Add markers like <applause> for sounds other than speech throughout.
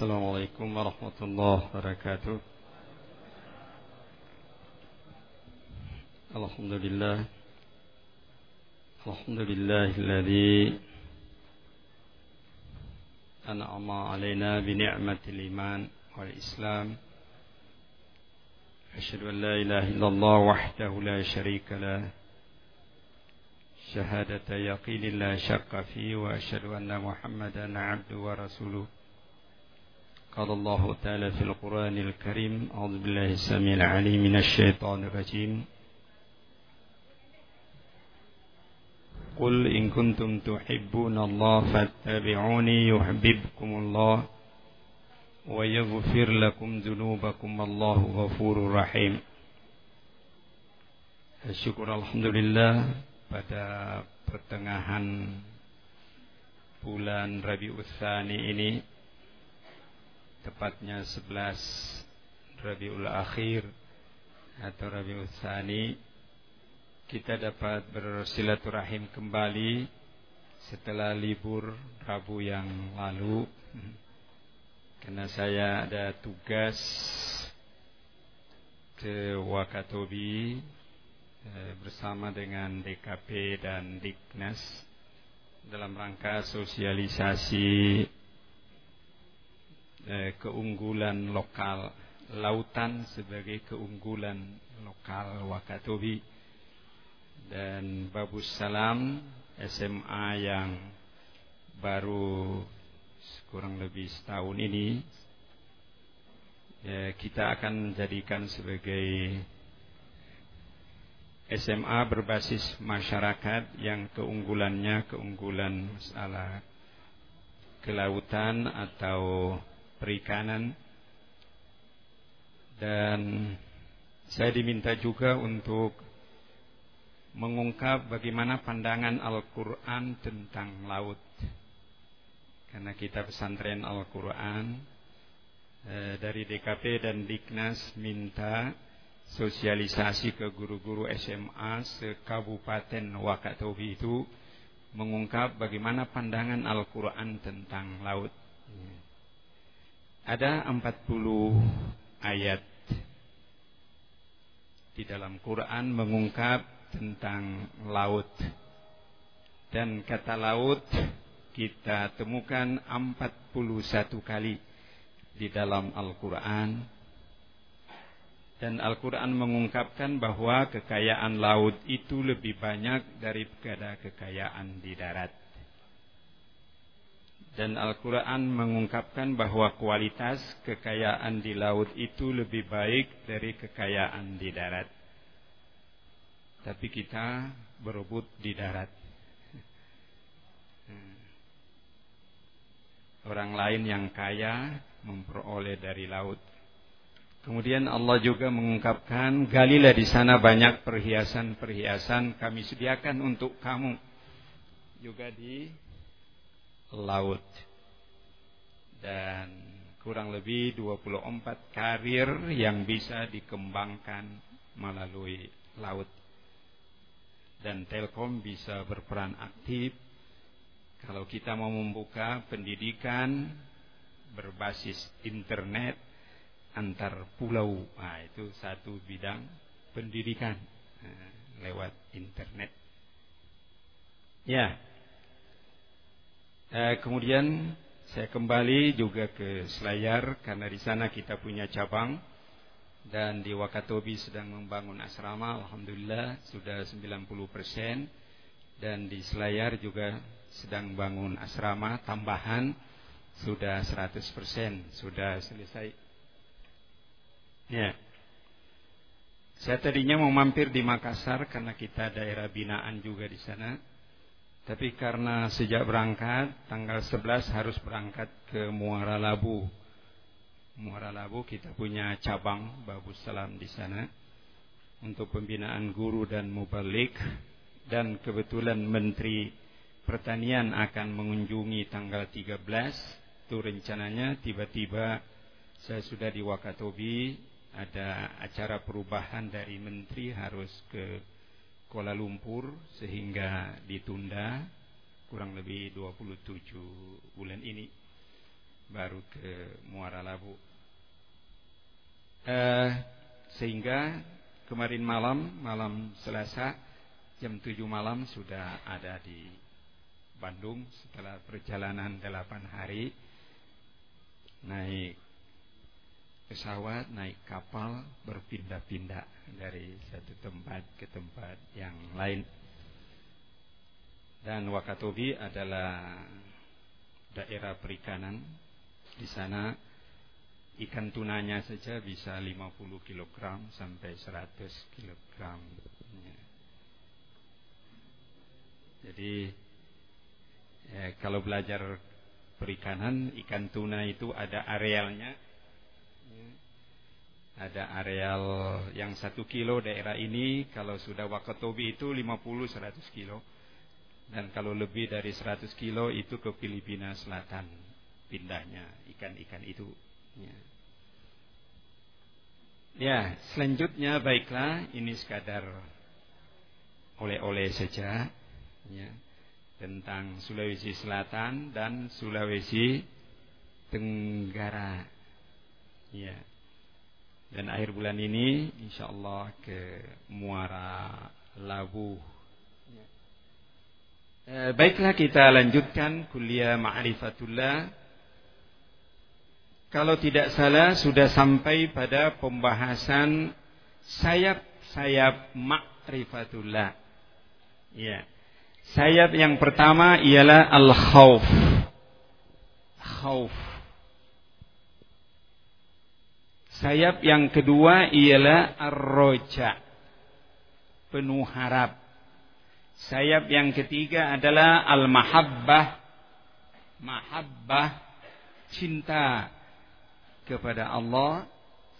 السلام عليكم ورحمة الله وبركاته. الحمد لله. الحمد لله الذي أنعم علينا بنعمة الإيمان والإسلام. أشهد أن لا إله إلا الله وحده لا شريك له. شهادة يقين لا شك فيه وأشهد أن محمدا عبده ورسوله. قال الله تعالى في القرآن الكريم أعوذ بالله السميع العليم من الشيطان الرجيم. قل إن كنتم تحبون الله فاتبعوني يحببكم الله ويغفر لكم ذنوبكم. الله غفور رحيم. الشكر الحمد لله pada pertengahan bulan Rabiul Tsani ini. Tepatnya 11 Rabiul Akhir atau Rabiul Tsani kita dapat bersilaturahim kembali setelah libur Rabu yang lalu. Karena saya ada tugas ke Wakatobi eh, bersama dengan DKP dan Diknas dalam rangka sosialisasi eh, keunggulan lokal lautan sebagai keunggulan lokal Wakatobi. Dan Babus Salam SMA yang baru kurang lebih setahun ini ya, kita akan jadikan sebagai SMA berbasis masyarakat yang keunggulannya keunggulan masalah kelautan atau perikanan. Dan saya diminta juga untuk mengungkap bagaimana pandangan Al-Quran tentang laut. Karena kita pesantren Al-Quran eh, dari DKP dan Diknas minta sosialisasi ke guru-guru SMA sekabupaten Wakatobi itu mengungkap bagaimana pandangan Al-Quran tentang laut. Ada 40 ayat di dalam Quran mengungkap tentang laut. Dan kata laut kita temukan 41 kali di dalam Al-Quran. Dan Al-Quran mengungkapkan bahwa kekayaan laut itu lebih banyak daripada kekayaan di darat. Dan Al-Quran mengungkapkan bahwa kualitas kekayaan di laut itu lebih baik dari kekayaan di darat. Tapi kita berebut di darat. Orang lain yang kaya memperoleh dari laut. Kemudian Allah juga mengungkapkan, galilah di sana banyak perhiasan-perhiasan kami sediakan untuk kamu. Juga di laut. Dan kurang lebih 24 karir yang bisa dikembangkan melalui laut. Dan Telkom bisa berperan aktif kalau kita mau membuka pendidikan berbasis internet antar pulau. Nah, itu satu bidang pendidikan nah, lewat internet. Ya, Eh, kemudian saya kembali juga ke Selayar karena di sana kita punya cabang dan di Wakatobi sedang membangun asrama. Alhamdulillah sudah 90 persen dan di Selayar juga sedang bangun asrama tambahan sudah 100 persen sudah selesai. Ya. Saya tadinya mau mampir di Makassar karena kita daerah binaan juga di sana. Tapi karena sejak berangkat tanggal 11 harus berangkat ke Muara Labu. Muara Labu kita punya cabang Babus Salam di sana untuk pembinaan guru dan mubalik. Dan kebetulan Menteri Pertanian akan mengunjungi tanggal 13 itu rencananya tiba-tiba saya sudah di Wakatobi. Ada acara perubahan dari menteri harus ke Kuala Lumpur sehingga ditunda kurang lebih 27 bulan ini. baru ke Muara Labu. Eh, sehingga kemarin malam, malam Selasa jam 7 malam sudah ada di Bandung setelah perjalanan 8 hari naik pesawat, naik kapal berpindah-pindah dari satu tempat ke tempat yang lain. Dan Wakatobi adalah daerah perikanan. Di sana ikan tunanya saja bisa 50 kg sampai 100 kg. Jadi ya, kalau belajar perikanan ikan tuna itu ada arealnya ya. Ada areal yang satu kilo daerah ini kalau sudah Wakatobi itu 50-100 kilo dan kalau lebih dari 100 kilo itu ke Filipina Selatan pindahnya ikan-ikan itu. Ya. ya, selanjutnya baiklah ini sekadar oleh-oleh saja ya, tentang Sulawesi Selatan dan Sulawesi Tenggara. Ya. Dan akhir bulan ini insya Allah ke Muara Labu Eh, baiklah kita lanjutkan kuliah ma'rifatullah. Kalau tidak salah sudah sampai pada pembahasan sayap-sayap ma'rifatullah. Ya. Sayap yang pertama ialah al-khauf. Khauf. Sayap yang kedua ialah ar-roja. Penuh harap. Sayap yang ketiga adalah al-mahabbah. Mahabbah cinta kepada Allah.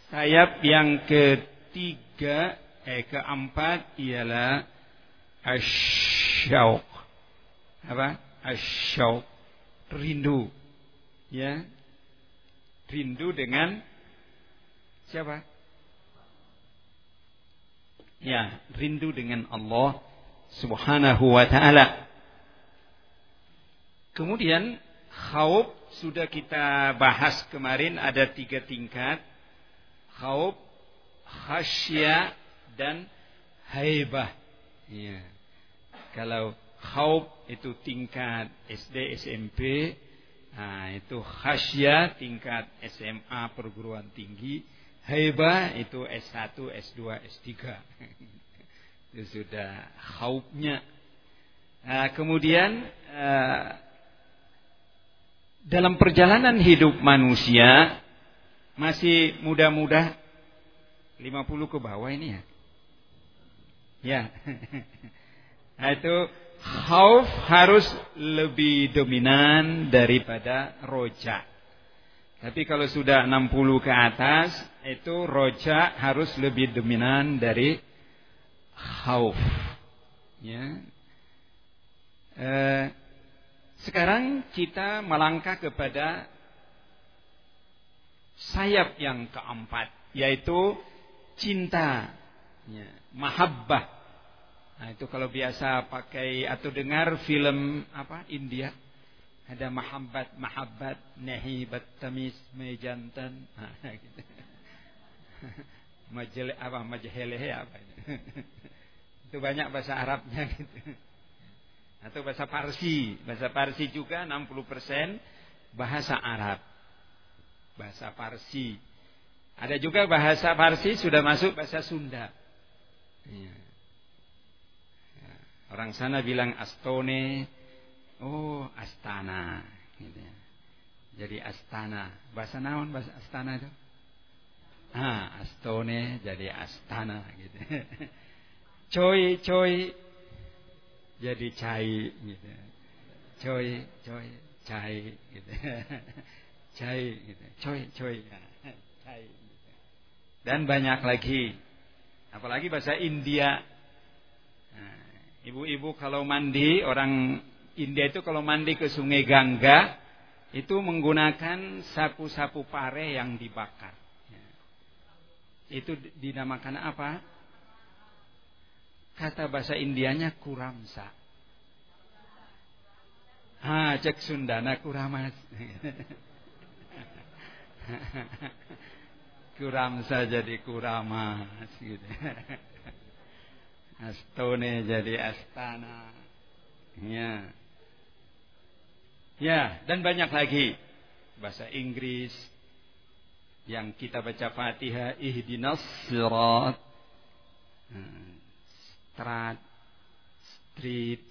Sayap yang ketiga eh keempat ialah asyauq. Apa? Asyauq. Rindu. Ya. Rindu dengan siapa? Ya, rindu dengan Allah Subhanahu wa taala. Kemudian khauf sudah kita bahas kemarin ada tiga tingkat. Khauf, khasya dan haibah. Ya. Kalau khauf itu tingkat SD SMP, nah itu khasya tingkat SMA perguruan tinggi, haibah itu S1, S2, S3. itu sudah khaufnya. Nah, kemudian uh, dalam perjalanan hidup manusia masih muda-muda 50 ke bawah ini ya. Ya. <laughs> Nah, itu khauf harus lebih dominan daripada roja. Tapi kalau sudah 60 ke atas, itu roja harus lebih dominan dari khauf. Ya. Eh, sekarang kita melangkah kepada sayap yang keempat, yaitu cinta, ya, mahabbah. Nah itu kalau biasa pakai atau dengar film apa India, ada mahabbat, mahabbat, nahibat, tamis, mejantan, gitu. <laughs> Majele apa majhelehe apa itu. <laughs> itu banyak bahasa Arabnya gitu. Atau bahasa Parsi, bahasa Parsi juga 60% bahasa Arab. Bahasa Parsi. Ada juga bahasa Parsi sudah masuk bahasa Sunda. Ya. Ya. Orang sana bilang Astone, oh Astana, gitu ya. Jadi Astana, bahasa naon bahasa Astana itu? Ah, Astone jadi Astana gitu. <laughs> Coy, coy jadi cai gitu. Coy, coy, cai gitu. <laughs> Cai gitu. Coy, coy. Cai gitu. Dan banyak lagi. Apalagi bahasa India. Nah, ibu-ibu kalau mandi, orang India itu kalau mandi ke sungai Gangga, itu menggunakan sapu-sapu pare yang dibakar. Itu dinamakan apa? Kata bahasa Indianya kuramsa. Ha, cek Sundana kuramas. <laughs> Kuramsa jadi kuramas gitu. Astone jadi astana. Ya. Ya, dan banyak lagi. Bahasa Inggris yang kita baca Fatihah ihdinas sirat strat street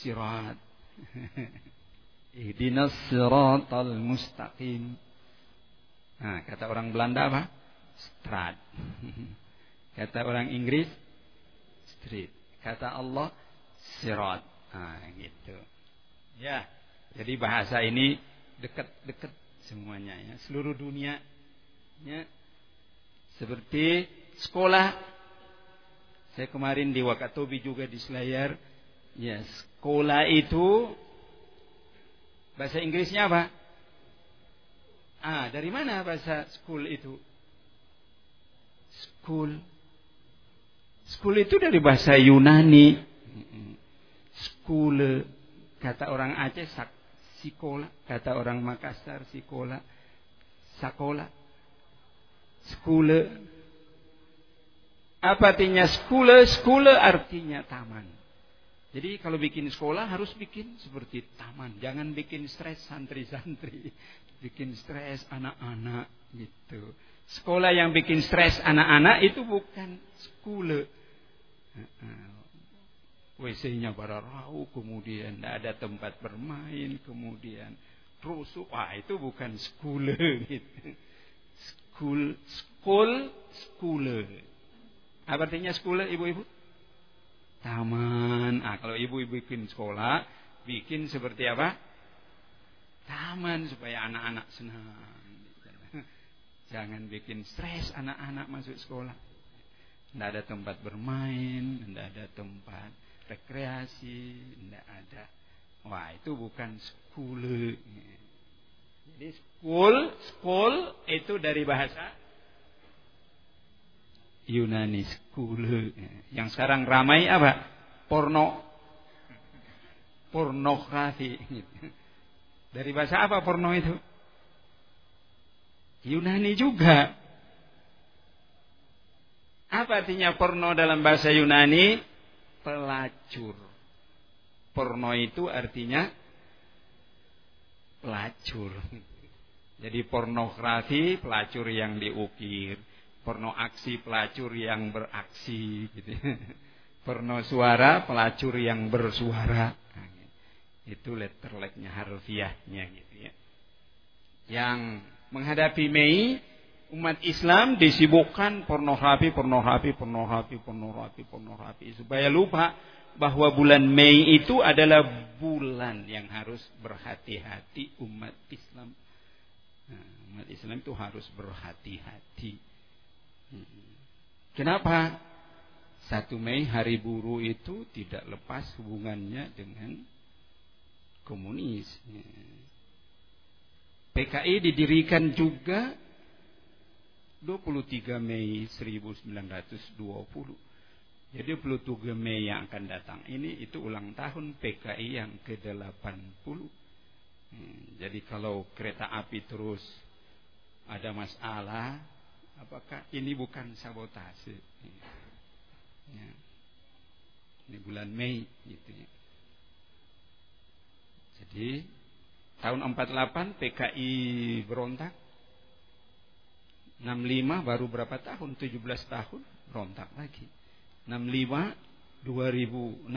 sirat. Ihdinas siratal mustaqim. Nah kata orang Belanda apa? Strat. Kata orang Inggris street. Kata Allah sirat Nah, gitu. Ya, jadi bahasa ini dekat-dekat semuanya ya, seluruh dunia. Ya. Seperti sekolah. Saya kemarin di Wakatobi juga di Selayar. Ya, sekolah itu bahasa Inggrisnya apa? Ah, dari mana bahasa school itu? School. School itu dari bahasa Yunani skule kata orang Aceh sak, sikola. Kata orang Makassar sikola. Sakola. Skule apa artinya skule skule artinya taman. Jadi kalau bikin sekolah harus bikin seperti taman. Jangan bikin stres santri-santri. <laughs> Bikin stres anak-anak gitu. Sekolah yang bikin stres anak-anak itu bukan skule WC-nya rau, kemudian tidak ada tempat bermain, kemudian rusuk. Wah, itu bukan skule gitu. School, school, skule. Apa artinya skule, ibu-ibu? Taman. Ah, kalau ibu-ibu bikin sekolah, bikin seperti apa? Taman supaya anak-anak senang. Jangan bikin stres anak-anak masuk sekolah. Tidak ada tempat bermain, tidak ada tempat rekreasi, tidak ada. Wah, itu bukan school. Jadi school, school itu dari bahasa Yunani school. Yang sekarang ramai apa? Porno. Pornografi. Dari bahasa apa porno itu? Yunani juga. Apa artinya porno dalam bahasa Yunani? Pelacur. Porno itu artinya pelacur. Jadi pornografi pelacur yang diukir, porno aksi pelacur yang beraksi gitu. Porno suara pelacur yang bersuara. Itu letter harfiahnya gitu ya. Yang menghadapi Mei umat Islam disibukkan pornografi, pornografi, pornografi, pornografi, pornografi supaya lupa bahwa bulan Mei itu adalah bulan yang harus berhati-hati umat Islam. Nah, umat Islam itu harus berhati-hati. Kenapa? Satu Mei hari buruh itu tidak lepas hubungannya dengan komunis. PKI didirikan juga 23 Mei 1920. Jadi 23 Mei yang akan datang ini itu ulang tahun PKI yang ke-80. Hmm, jadi kalau kereta api terus ada masalah, apakah ini bukan sabotase? Ya. Ini bulan Mei gitu ya. Jadi tahun 48 PKI berontak 65 baru berapa tahun? 17 tahun rontak lagi. 65 2006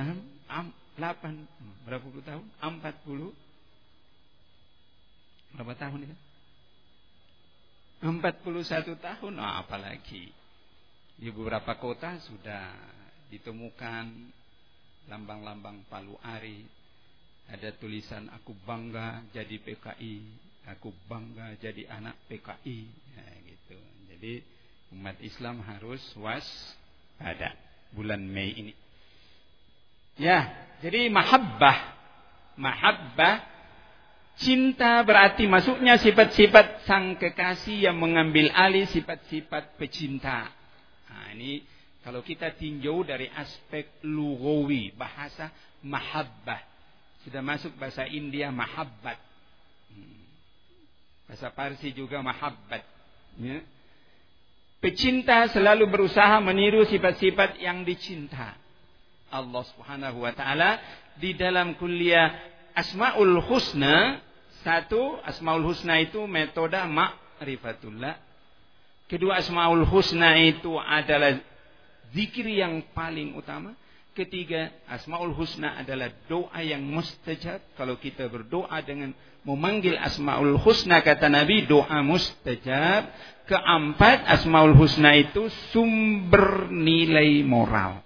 am, 8 berapa puluh tahun? 40 berapa tahun itu? 41 tahun, oh, apalagi di beberapa kota sudah ditemukan lambang-lambang Palu Ari, ada tulisan aku bangga jadi PKI, aku bangga jadi anak PKI. Gitu. Jadi umat Islam harus was pada bulan Mei ini. Ya, jadi mahabbah. Mahabbah cinta berarti masuknya sifat-sifat sang kekasih yang mengambil alih sifat-sifat pecinta. Nah, ini kalau kita tinjau dari aspek lugawi bahasa mahabbah sudah masuk bahasa India mahabbat. Hmm. Bahasa Parsi juga mahabbat. Ya. Pecinta selalu berusaha meniru sifat-sifat yang dicinta. Allah Subhanahu wa taala di dalam kuliah Asmaul Husna satu Asmaul Husna itu metode ma'rifatullah. Kedua Asmaul Husna itu adalah zikir yang paling utama. Ketiga, Asmaul Husna adalah doa yang mustajab. Kalau kita berdoa dengan memanggil Asmaul Husna, kata Nabi, doa mustajab. Keempat, Asmaul Husna itu sumber nilai moral.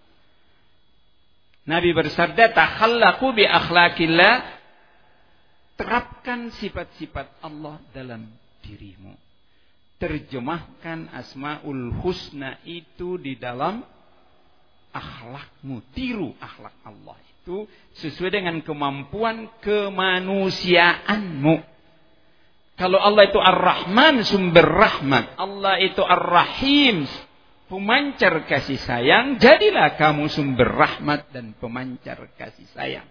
Nabi bersabda, "Takhallaku bi akhlakillah." Terapkan sifat-sifat Allah dalam dirimu. Terjemahkan Asmaul Husna itu di dalam akhlakmu, tiru akhlak Allah itu sesuai dengan kemampuan kemanusiaanmu. Kalau Allah itu Ar-Rahman sumber rahmat, Allah itu Ar-Rahim pemancar kasih sayang, jadilah kamu sumber rahmat dan pemancar kasih sayang.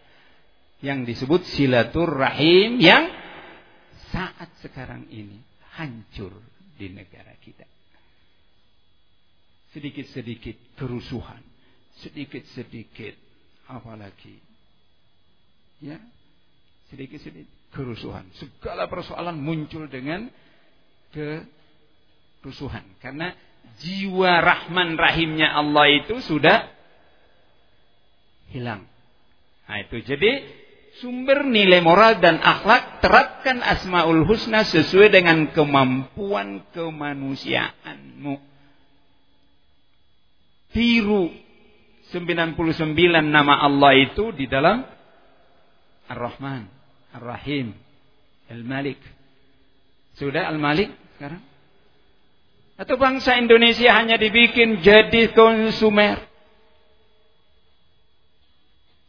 Yang disebut silaturrahim yang saat sekarang ini hancur di negara kita. Sedikit-sedikit kerusuhan, sedikit-sedikit. Apalagi? Ya sedikit-sedikit kerusuhan. Segala persoalan muncul dengan kerusuhan. Karena jiwa rahman rahimnya Allah itu sudah hilang. Nah itu jadi sumber nilai moral dan akhlak terapkan asmaul husna sesuai dengan kemampuan kemanusiaanmu. Tiru 99 nama Allah itu di dalam Ar-Rahman, Ar-Rahim, Al-Malik. Sudah Al-Malik sekarang? Atau bangsa Indonesia hanya dibikin jadi konsumer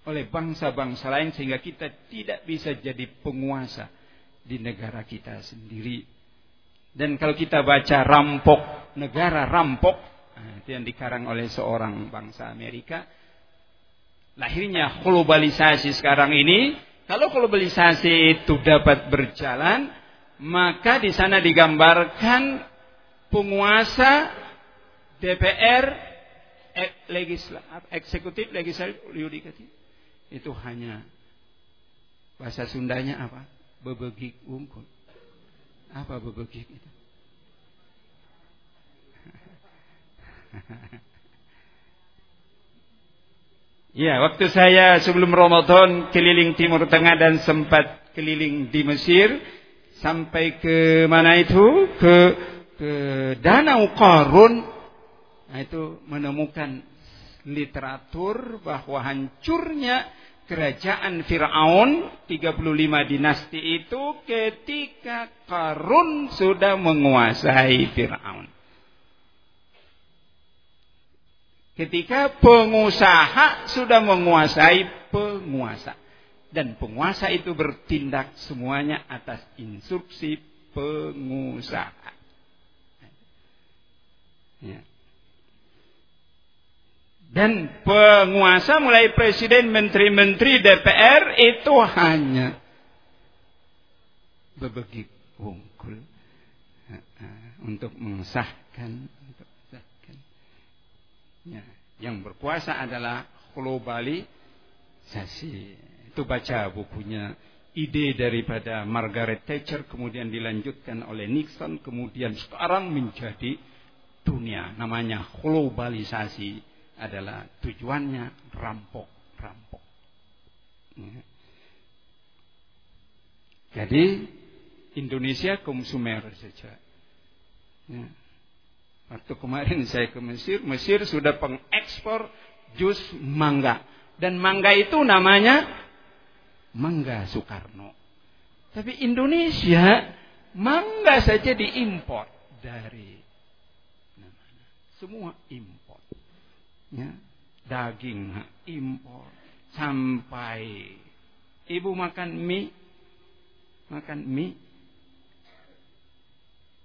oleh bangsa-bangsa lain sehingga kita tidak bisa jadi penguasa di negara kita sendiri. Dan kalau kita baca rampok negara rampok Nah, itu yang dikarang oleh seorang bangsa Amerika. Lahirnya globalisasi sekarang ini, kalau globalisasi itu dapat berjalan, maka di sana digambarkan penguasa DPR eksekutif, legislatif, yudikatif. Itu hanya bahasa Sundanya apa? Bebegik ungkul. Apa bebegik itu? <laughs> Ya, waktu saya sebelum Ramadan keliling Timur Tengah dan sempat keliling di Mesir sampai ke mana itu? Ke ke Danau Qarun. Nah, itu menemukan literatur bahwa hancurnya kerajaan Firaun 35 dinasti itu ketika Qarun sudah menguasai Firaun. Ketika pengusaha sudah menguasai penguasa. Dan penguasa itu bertindak semuanya atas instruksi pengusaha. Ya. Dan penguasa mulai presiden, menteri-menteri, DPR itu hanya bebegik wungkul untuk mengesahkan Ya, yang berkuasa adalah globalisasi. Itu baca bukunya ide daripada Margaret Thatcher kemudian dilanjutkan oleh Nixon kemudian sekarang menjadi dunia namanya globalisasi adalah tujuannya rampok rampok ya. jadi Indonesia konsumer saja ya. Waktu kemarin saya ke Mesir, Mesir sudah pengekspor jus mangga. Dan mangga itu namanya mangga Soekarno. Tapi Indonesia mangga saja diimpor dari mana? Semua impor. Ya, daging impor sampai ibu makan mie makan mie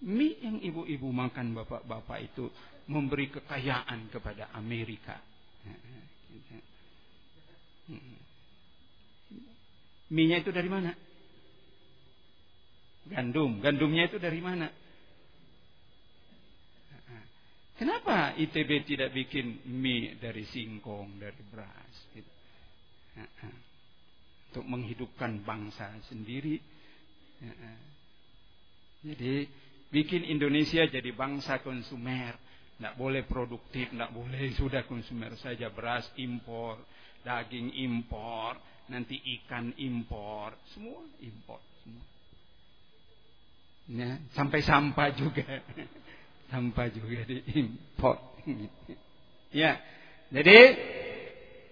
Mie yang ibu-ibu makan bapak-bapak itu memberi kekayaan kepada Amerika. Mie-nya itu dari mana? Gandum. Gandumnya itu dari mana? Kenapa ITB tidak bikin mie dari singkong, dari beras? Gitu. Untuk menghidupkan bangsa sendiri. Jadi bikin Indonesia jadi bangsa konsumer. Tidak boleh produktif, tidak boleh <laughs> sudah konsumer saja. Beras impor, daging impor, nanti ikan impor. Semua impor. Semua. Ya, sampai sampah juga. <laughs> sampah juga diimpor. <laughs> ya. Jadi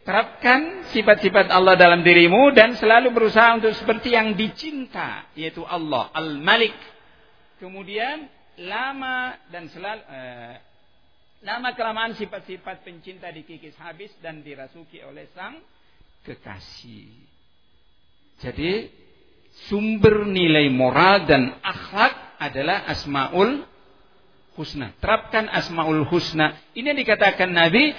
terapkan sifat-sifat Allah dalam dirimu dan selalu berusaha untuk seperti yang dicinta yaitu Allah Al-Malik. Kemudian lama dan selalu eh, lama kelamaan sifat-sifat pencinta dikikis habis dan dirasuki oleh sang kekasih. Jadi sumber nilai moral dan akhlak adalah asmaul husna. Terapkan asmaul husna. Ini yang dikatakan Nabi,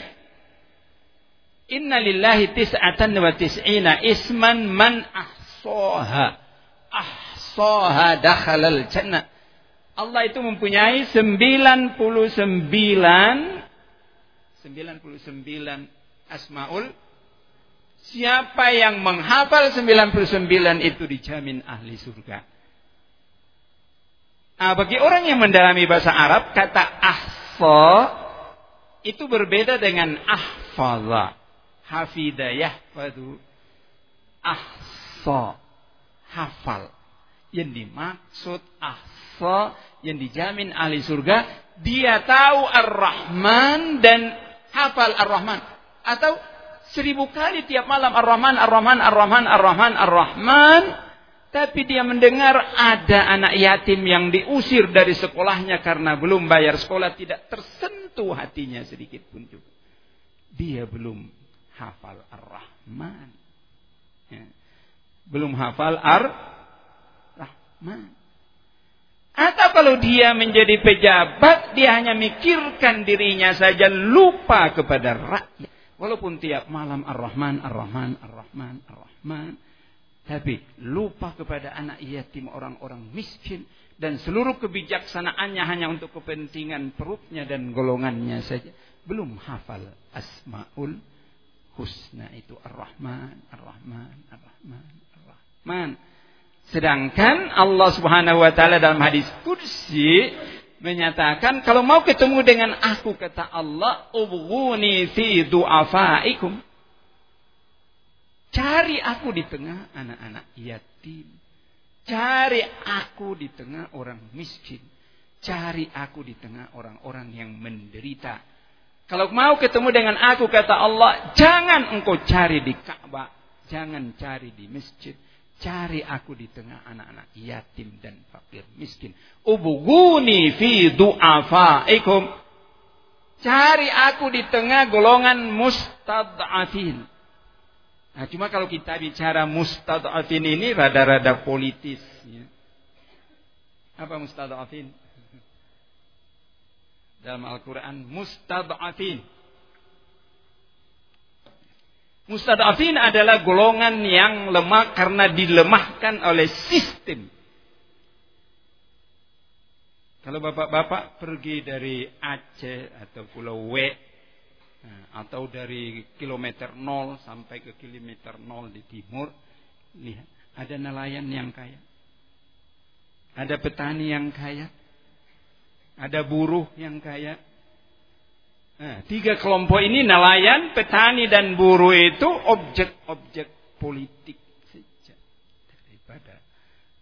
Inna lillahi tis'atan wa tis'ina isman man ahsoha. Ahsoha dakhalal jannah. Allah itu mempunyai 99 99 asmaul Siapa yang menghafal 99 itu dijamin ahli surga. Nah, bagi orang yang mendalami bahasa Arab, kata ahfa itu berbeda dengan ahfaza. Hafidayah yahfadu. Ahsa. Hafal. Yang dimaksud ahsa, yang dijamin ahli surga, dia tahu Ar-Rahman dan hafal Ar-Rahman. Atau seribu kali tiap malam Ar-Rahman, Ar-Rahman, Ar-Rahman, Ar-Rahman, Ar-Rahman. Tapi dia mendengar ada anak yatim yang diusir dari sekolahnya karena belum bayar sekolah. Tidak tersentuh hatinya sedikit pun juga. Dia belum hafal Ar-Rahman. Ya. Belum hafal Ar-Rahman. Atau kalau dia menjadi pejabat, dia hanya mikirkan dirinya saja, lupa kepada rakyat. Walaupun tiap malam Ar-Rahman, Ar-Rahman, Ar-Rahman, Ar-Rahman. Tapi lupa kepada anak yatim orang-orang miskin. Dan seluruh kebijaksanaannya hanya untuk kepentingan perutnya dan golongannya saja. Belum hafal Asma'ul Husna itu Ar-Rahman, Ar-Rahman, Ar-Rahman, Ar-Rahman. Sedangkan Allah Subhanahu wa taala dalam hadis kursi menyatakan kalau mau ketemu dengan aku kata Allah ubghuni fi du'afaikum Cari aku di tengah anak-anak yatim. Cari aku di tengah orang miskin. Cari aku di tengah orang-orang yang menderita. Kalau mau ketemu dengan aku kata Allah, jangan engkau cari di Ka'bah, jangan cari di masjid. Cari aku di tengah anak-anak yatim dan fakir miskin. Ubuguni fi du'afaikum. Cari aku di tengah golongan mustad'afin. Nah, cuma kalau kita bicara mustadafin ini rada-rada politis. Ya. Apa mustadafin? <laughs> Dalam Al-Quran, mustadafin. Mustadafin adalah golongan yang lemah karena dilemahkan oleh sistem. Kalau bapak-bapak pergi dari Aceh atau Pulau W Nah, atau dari kilometer 0 sampai ke kilometer 0 di timur, lihat, ada nelayan yang kaya. Ada petani yang kaya. Ada buruh yang kaya. Nah, tiga kelompok ini nelayan, petani dan buruh itu objek-objek politik saja daripada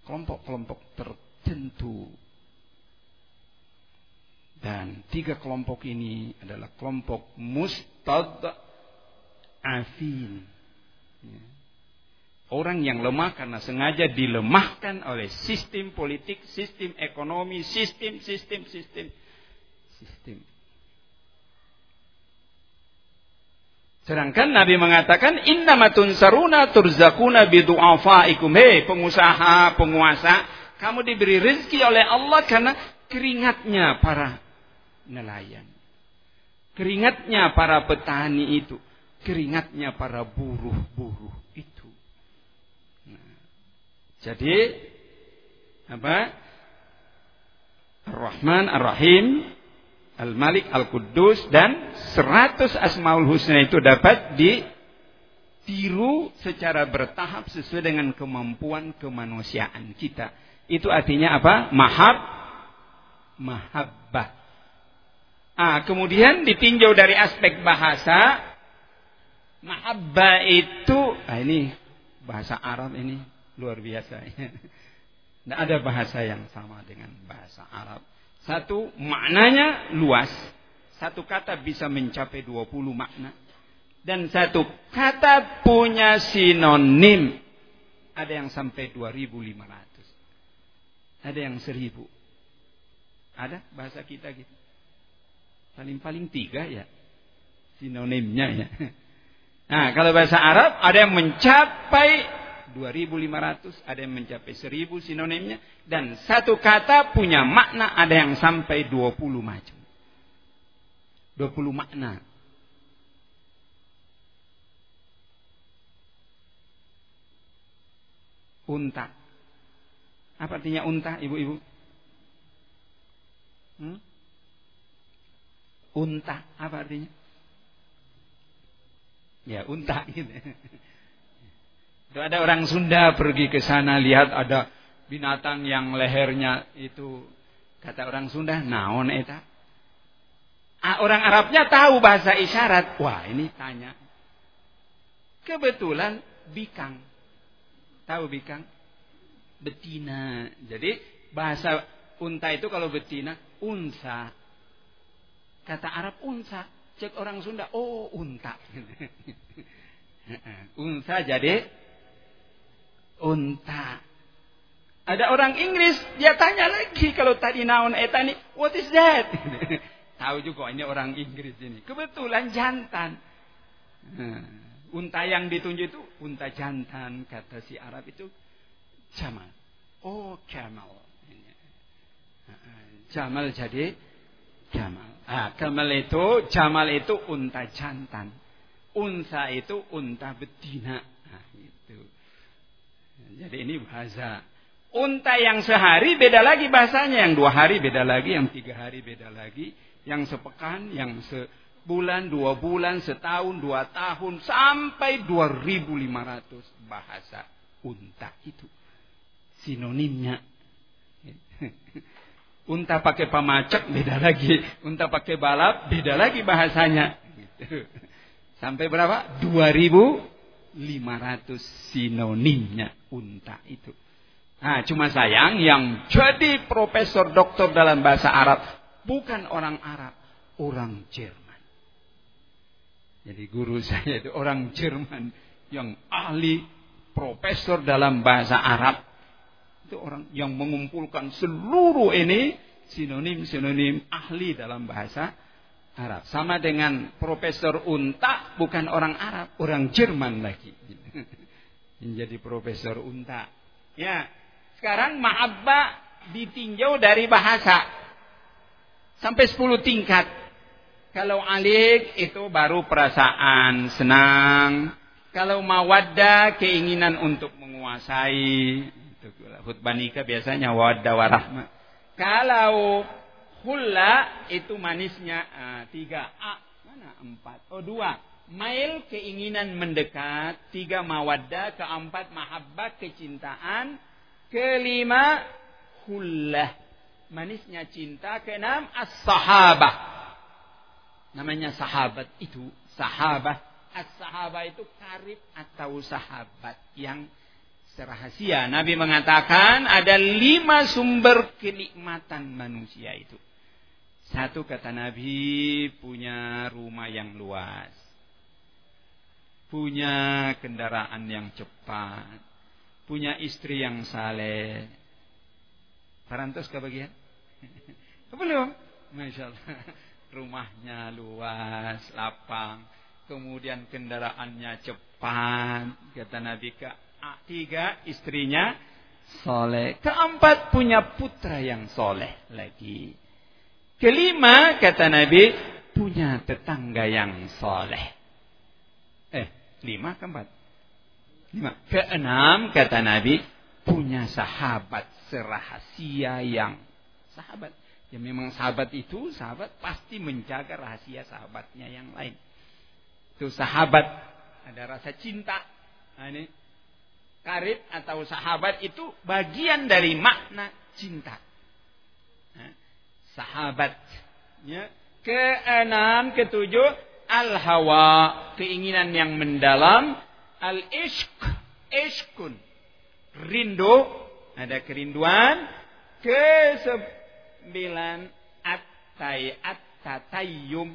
kelompok-kelompok tertentu dan tiga kelompok ini adalah kelompok mustad'afin. Ya. Orang yang lemah karena sengaja dilemahkan oleh sistem politik, sistem ekonomi, sistem, sistem, sistem, sistem. Sedangkan Nabi mengatakan innamatun saruna turzakuna bidu'afaikum. Hei pengusaha, penguasa, kamu diberi rezeki oleh Allah karena keringatnya para nelayan. Keringatnya para petani itu. Keringatnya para buruh-buruh itu. Nah, jadi apa? Ar-Rahman, Ar-Rahim, Al-Malik, Al-Quddus dan 100 Asmaul Husna itu dapat ditiru secara bertahap sesuai dengan kemampuan kemanusiaan kita. Itu artinya apa? Mahab, mahabbah. Ah, kemudian ditinjau dari aspek bahasa, mahabbah itu, ah ini bahasa Arab ini luar biasa. <laughs> Tidak ada bahasa yang sama dengan bahasa Arab. Satu, maknanya luas. Satu kata bisa mencapai 20 makna. Dan satu kata punya sinonim. Ada yang sampai 2500. Ada yang 1000. Ada bahasa kita gitu. Paling-paling tiga ya. Sinonimnya ya. <laughs> Nah, kalau bahasa Arab ada yang mencapai 2500, ada yang mencapai 1000 sinonimnya dan satu kata punya makna ada yang sampai 20 macam. 20 makna. Unta. Apa artinya unta, ibu-ibu? Hmm? Unta, apa artinya? Ya, unta gitu. <laughs> Itu ada orang Sunda pergi ke sana lihat ada binatang yang lehernya itu kata orang Sunda naon eta. Orang Arabnya tahu bahasa isyarat. Wah, ini tanya. Kebetulan bikang. Tahu bikang? Betina. Jadi bahasa unta itu kalau betina unsa. Kata Arab unsa. Cek orang Sunda, oh unta. <laughs> unsa jadi unta. Ada orang Inggris, dia tanya lagi kalau tadi naon etani, what is that? <laughs> Tahu juga ini orang Inggris ini. Kebetulan jantan. unta yang ditunjuk itu unta jantan kata si Arab itu Jamal. Oh, Jamal. Jamal jadi Jamal. Ah, Kamal itu, Jamal itu unta jantan. Unsa itu unta betina. Nah, itu. Jadi ini bahasa. Unta yang sehari beda lagi bahasanya. Yang dua hari beda lagi. Yang tiga hari beda lagi. Yang sepekan, yang sebulan, dua bulan, setahun, dua tahun. Sampai dua ribu lima ratus bahasa unta itu. Sinonimnya. <laughs> Unta pakai pamacek beda lagi. Unta pakai balap beda lagi bahasanya. Gitu. Sampai berapa? 2500 sinonimnya unta itu. Nah, cuma sayang yang jadi profesor doktor dalam bahasa Arab bukan orang Arab, orang Jerman. Jadi guru <laughs> saya itu orang Jerman yang ahli profesor dalam bahasa Arab itu orang yang mengumpulkan seluruh ini sinonim-sinonim ahli dalam bahasa Arab. Sama dengan Profesor Unta bukan orang Arab, orang Jerman lagi. <laughs> Menjadi Profesor Unta. Ya, sekarang ma'abba ditinjau dari bahasa. Sampai 10 tingkat. Kalau alik itu baru perasaan senang. Kalau mawadda keinginan untuk menguasai khutbah nikah biasanya wadda warahmah. Kalau hulla itu manisnya ah, tiga. A mana empat? Oh dua. Mail keinginan mendekat. Tiga mawadda. Keempat mahabbah kecintaan. Kelima hullah. Manisnya cinta. Keenam as-sahabah. Namanya sahabat itu. Sahabah. As-sahabah itu karib atau sahabat yang Serahasia. Nabi mengatakan ada lima sumber kenikmatan manusia itu. Satu kata Nabi punya rumah yang luas. Punya kendaraan yang cepat. Punya istri yang saleh. Parantos kebagian? <laughs> Belum. Masya Allah. Rumahnya luas, lapang. Kemudian kendaraannya cepat. Kata Nabi, tiga istrinya soleh. Keempat punya putra yang soleh lagi. Kelima kata Nabi punya tetangga yang soleh. Eh lima keempat. Lima. Keenam kata Nabi punya sahabat serahasia yang sahabat. Ya memang sahabat itu, sahabat pasti menjaga rahasia sahabatnya yang lain. Itu sahabat, ada rasa cinta. Nah, ini karib atau sahabat itu bagian dari makna cinta. Nah, sahabat. Ya. Keenam, ketujuh, al-hawa, keinginan yang mendalam, al-ishq, ishkun, rindu, ada kerinduan, ke sembilan at-tay at-tatayyum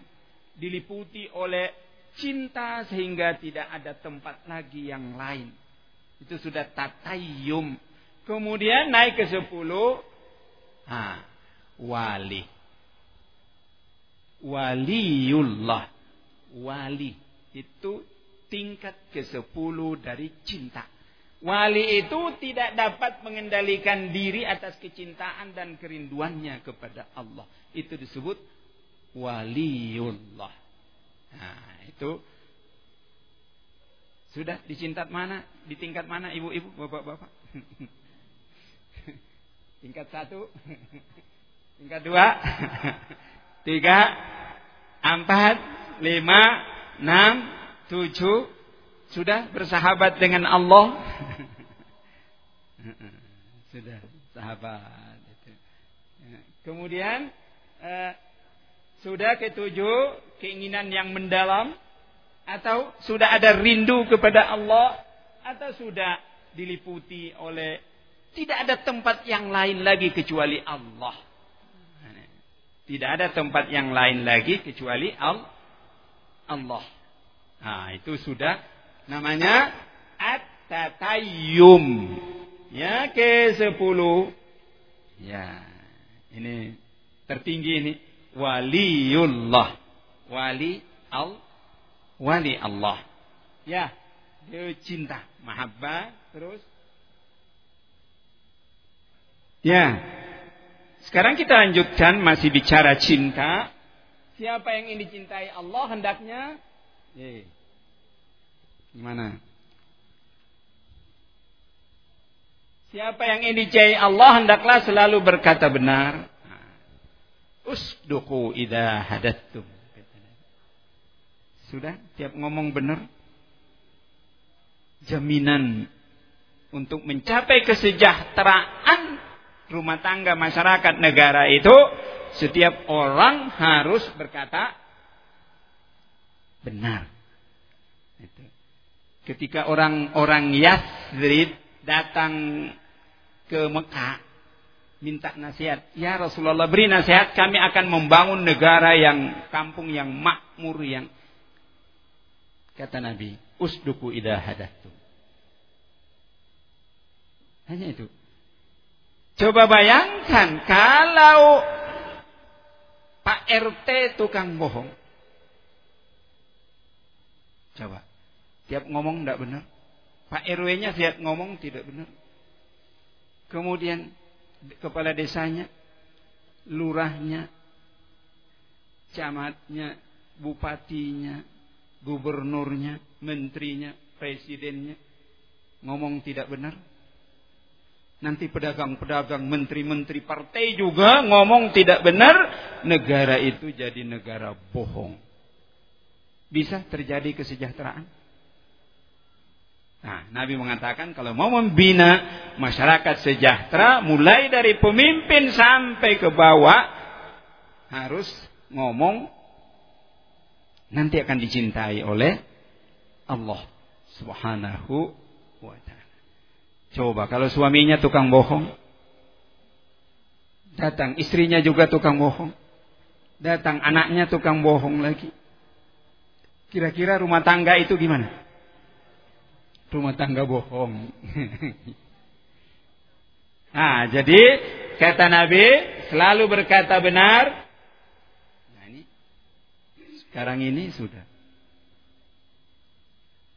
diliputi oleh cinta sehingga tidak ada tempat lagi yang lain. Itu sudah tatayyum. Kemudian naik ke sepuluh. Ha, wali. Waliullah. Wali. Itu tingkat ke sepuluh dari cinta. Wali itu tidak dapat mengendalikan diri atas kecintaan dan kerinduannya kepada Allah. Itu disebut waliullah. Nah, itu sudah di tingkat mana? Di tingkat mana ibu-ibu, bapak-bapak? <laughs> tingkat satu, <laughs> tingkat dua, <laughs> tiga, empat, lima, enam, tujuh, sudah bersahabat dengan Allah? <laughs> Sudah sahabat. Kemudian eh, sudah ketujuh keinginan yang mendalam atau sudah ada rindu kepada Allah atau sudah diliputi oleh tidak ada tempat yang lain lagi kecuali Allah. Tidak ada tempat yang lain lagi kecuali Allah. Nah, itu sudah Namanya At-Tatayyum. Ya, ke sepuluh. Ya, ini tertinggi ini. Waliullah. Wali al Wali Allah. Ya, dia cinta, mahabbah, terus. Ya. Sekarang kita lanjutkan masih bicara cinta. Siapa yang ingin dicintai Allah hendaknya? Gimana? Siapa yang ingin dicai Allah hendaklah selalu berkata benar. Usduku idha hadattum. Sudah, tiap ngomong benar. Jaminan untuk mencapai kesejahteraan rumah tangga masyarakat negara itu setiap orang harus berkata benar. Ketika orang-orang Yasrib datang ke Mekah minta nasihat, "Ya Rasulullah, beri nasihat, kami akan membangun negara yang kampung yang makmur yang kata Nabi, "Usduku idza hadattu." Hanya itu. Coba bayangkan kalau Pak RT tukang bohong. Coba. Tiap ngomong tidak benar. Pak RW-nya tiap ngomong tidak benar. Kemudian kepala desanya, lurahnya, camatnya, bupatinya, gubernurnya, menterinya, presidennya ngomong tidak benar. Nanti pedagang-pedagang, menteri-menteri partai juga ngomong tidak benar, negara itu jadi negara bohong. Bisa terjadi kesejahteraan? Nah, Nabi mengatakan kalau mau membina masyarakat sejahtera mulai dari pemimpin sampai ke bawah harus ngomong nanti akan dicintai oleh Allah Subhanahu. Coba kalau suaminya tukang bohong, datang istrinya juga tukang bohong, datang anaknya tukang bohong lagi. Kira-kira rumah tangga itu gimana? rumah tangga bohong. <laughs> nah, jadi kata Nabi selalu berkata benar. Nah ini sekarang ini sudah.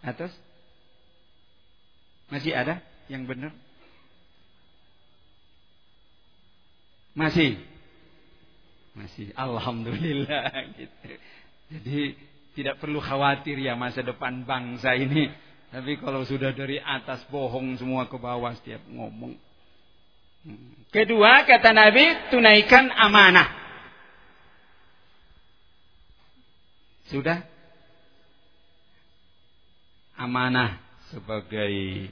Atas masih ada yang benar? Masih. Masih. Alhamdulillah <laughs> gitu. Jadi tidak perlu khawatir ya masa depan bangsa ini Tapi kalau sudah dari atas bohong semua ke bawah setiap ngomong. Hmm. Kedua kata Nabi tunaikan amanah. Sudah amanah sebagai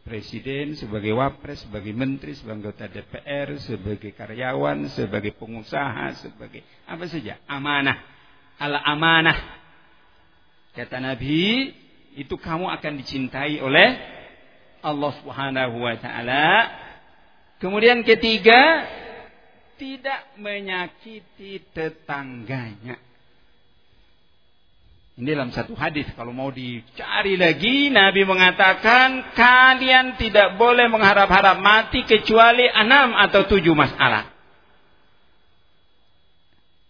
presiden, sebagai wapres, sebagai menteri, sebagai anggota DPR, sebagai karyawan, sebagai pengusaha, sebagai apa saja, amanah. Al amanah. Kata Nabi, itu kamu akan dicintai oleh Allah Subhanahu wa taala. Kemudian ketiga, tidak menyakiti tetangganya. Ini dalam satu hadis kalau mau dicari lagi Nabi mengatakan kalian tidak boleh mengharap-harap mati kecuali enam atau tujuh masalah.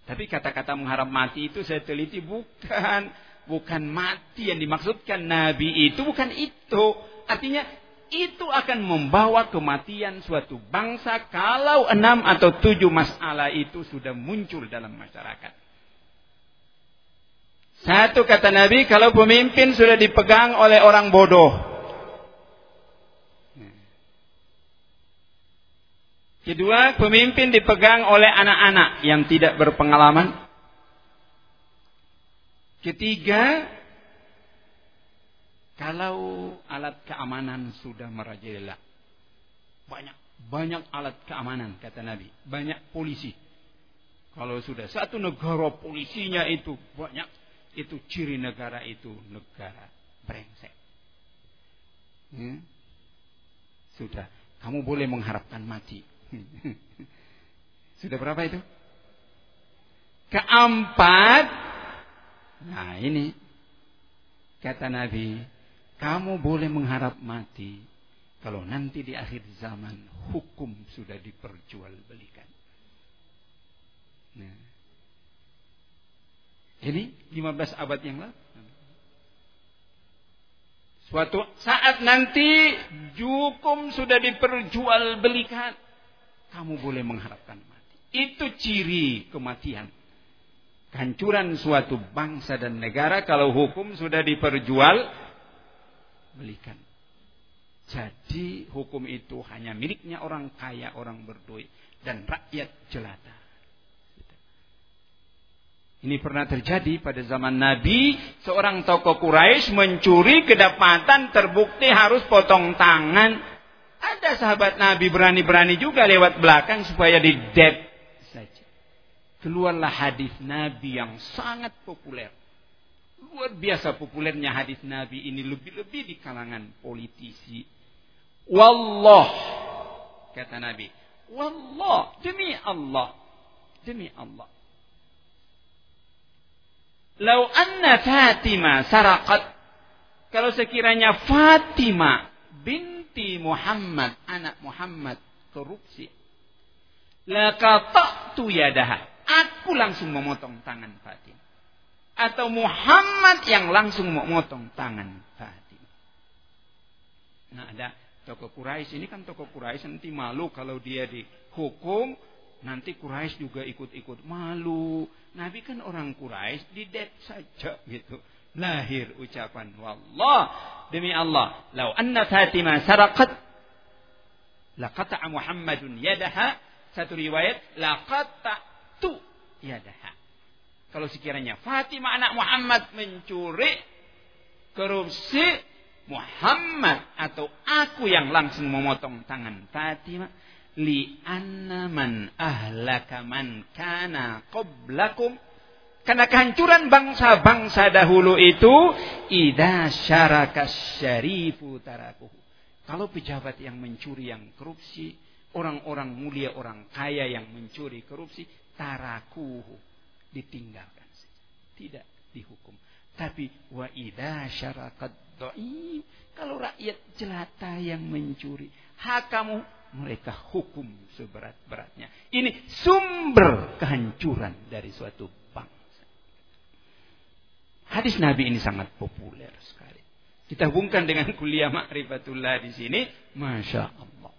Tapi kata-kata mengharap mati itu saya teliti bukan bukan mati yang dimaksudkan Nabi itu bukan itu. Artinya itu akan membawa kematian suatu bangsa kalau enam atau tujuh masalah itu sudah muncul dalam masyarakat. Satu kata Nabi, kalau pemimpin sudah dipegang oleh orang bodoh. Kedua, pemimpin dipegang oleh anak-anak yang tidak berpengalaman. Ketiga, kalau alat keamanan sudah merajalela. Banyak, banyak alat keamanan kata Nabi. Banyak polisi. Kalau sudah satu negara polisinya itu banyak itu ciri negara itu negara brengsek. Hmm? Sudah, kamu boleh mengharapkan mati. <laughs> Sudah berapa itu? Keempat, nah ini kata Nabi, kamu boleh mengharap mati kalau nanti di akhir zaman hukum sudah diperjualbelikan. Nah, jadi 15 abad yang lalu. Suatu saat nanti hukum sudah diperjualbelikan. Kamu boleh mengharapkan mati. Itu ciri kematian. Kehancuran suatu bangsa dan negara kalau hukum sudah diperjualbelikan. Jadi hukum itu hanya miliknya orang kaya, orang berduit. Dan rakyat jelata. Ini pernah terjadi pada zaman Nabi, seorang tokoh Quraisy mencuri kedapatan terbukti harus potong tangan. Ada sahabat Nabi berani-berani juga lewat belakang supaya didep saja. Keluarlah hadis Nabi yang sangat populer. Luar biasa populernya hadis Nabi ini lebih-lebih di kalangan politisi. Wallah kata Nabi, wallah demi Allah, demi Allah Lau anna Fatimah sarakat. Kalau sekiranya Fatimah binti Muhammad, anak Muhammad korupsi. Lakata'tu yadaha. Aku langsung memotong tangan Fatimah. Atau Muhammad yang langsung memotong tangan Fatimah. Nah ada tokoh Quraisy ini kan tokoh Quraisy nanti malu kalau dia dihukum nanti Quraisy juga ikut-ikut malu Nabi kan orang Quraisy, didet saja gitu. Lahir ucapan wallah demi Allah, lau anna Fatimah saraqat laqata Muhammadun yadaha. Satu riwayat laqata tu yadaha. Kalau sekiranya Fatimah anak Muhammad mencuri korupsi Muhammad atau aku yang langsung memotong tangan Fatimah li'anna man ahlaka man kana qablakum. Karena kehancuran bangsa-bangsa dahulu itu idza syaraka syarifu tarakuhu. Kalau pejabat yang mencuri yang korupsi orang-orang mulia orang kaya yang mencuri korupsi tarakuhu ditinggalkan tidak dihukum. Tapi wa idza syarakat dhaif kalau rakyat jelata yang mencuri hakamu mereka hukum seberat-beratnya. Ini sumber kehancuran dari suatu bangsa. Hadis Nabi ini sangat populer sekali. Kita hubungkan dengan kuliah makrifatullah di sini, masya Allah.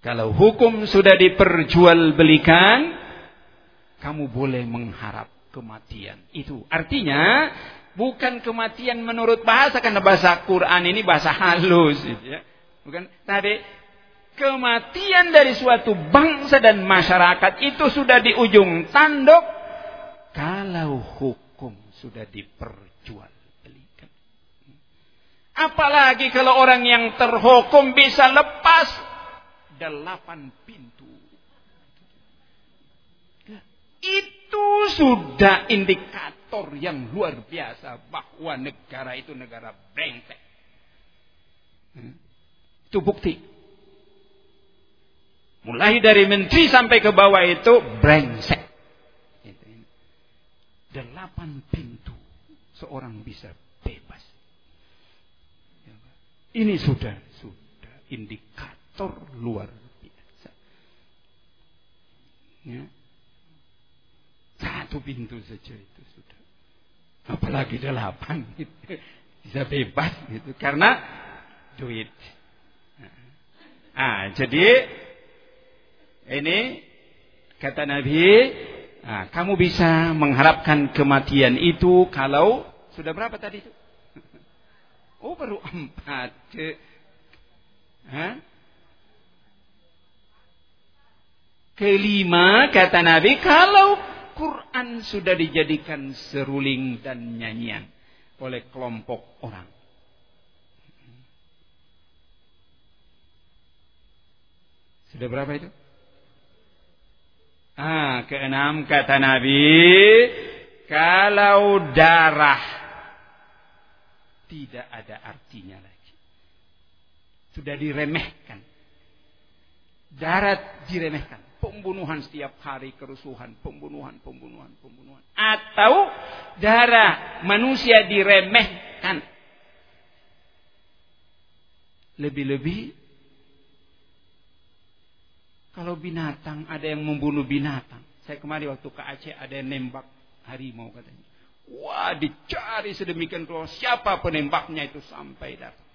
Kalau hukum sudah diperjualbelikan, kamu boleh mengharap kematian. Itu artinya Bukan kematian menurut bahasa karena bahasa Quran ini bahasa halus gitu ya. Bukan tadi kematian dari suatu bangsa dan masyarakat itu sudah di ujung tanduk kalau hukum sudah diperjualbelikan. Apalagi kalau orang yang terhukum bisa lepas delapan pintu. Itu sudah indikator yang luar biasa bahwa negara itu negara brengsek. Hmm? Itu bukti. Mulai dari menteri sampai ke bawah itu brengsek. Delapan pintu seorang bisa bebas. Ini sudah sudah indikator luar biasa. Ya. Satu pintu saja itu sudah. Apalagi delapan <laughs> gitu. Bisa bebas gitu. Karena duit. Ah, jadi ini kata Nabi, nah, kamu bisa mengharapkan kematian itu kalau sudah berapa tadi itu? <laughs> Oh baru empat. Hah? Kelima kata Nabi kalau Quran sudah dijadikan seruling dan nyanyian oleh kelompok orang. Sudah berapa itu? Ah, keenam kata Nabi, kalau darah tidak ada artinya lagi. Sudah diremehkan. Darah diremehkan. Pembunuhan setiap hari, kerusuhan, pembunuhan, pembunuhan, pembunuhan. Atau darah manusia diremehkan. Lebih-lebih kalau binatang ada yang membunuh binatang. Saya kemarin waktu ke Aceh ada yang nembak harimau katanya. Wah dicari sedemikian rupa siapa penembaknya itu sampai datang.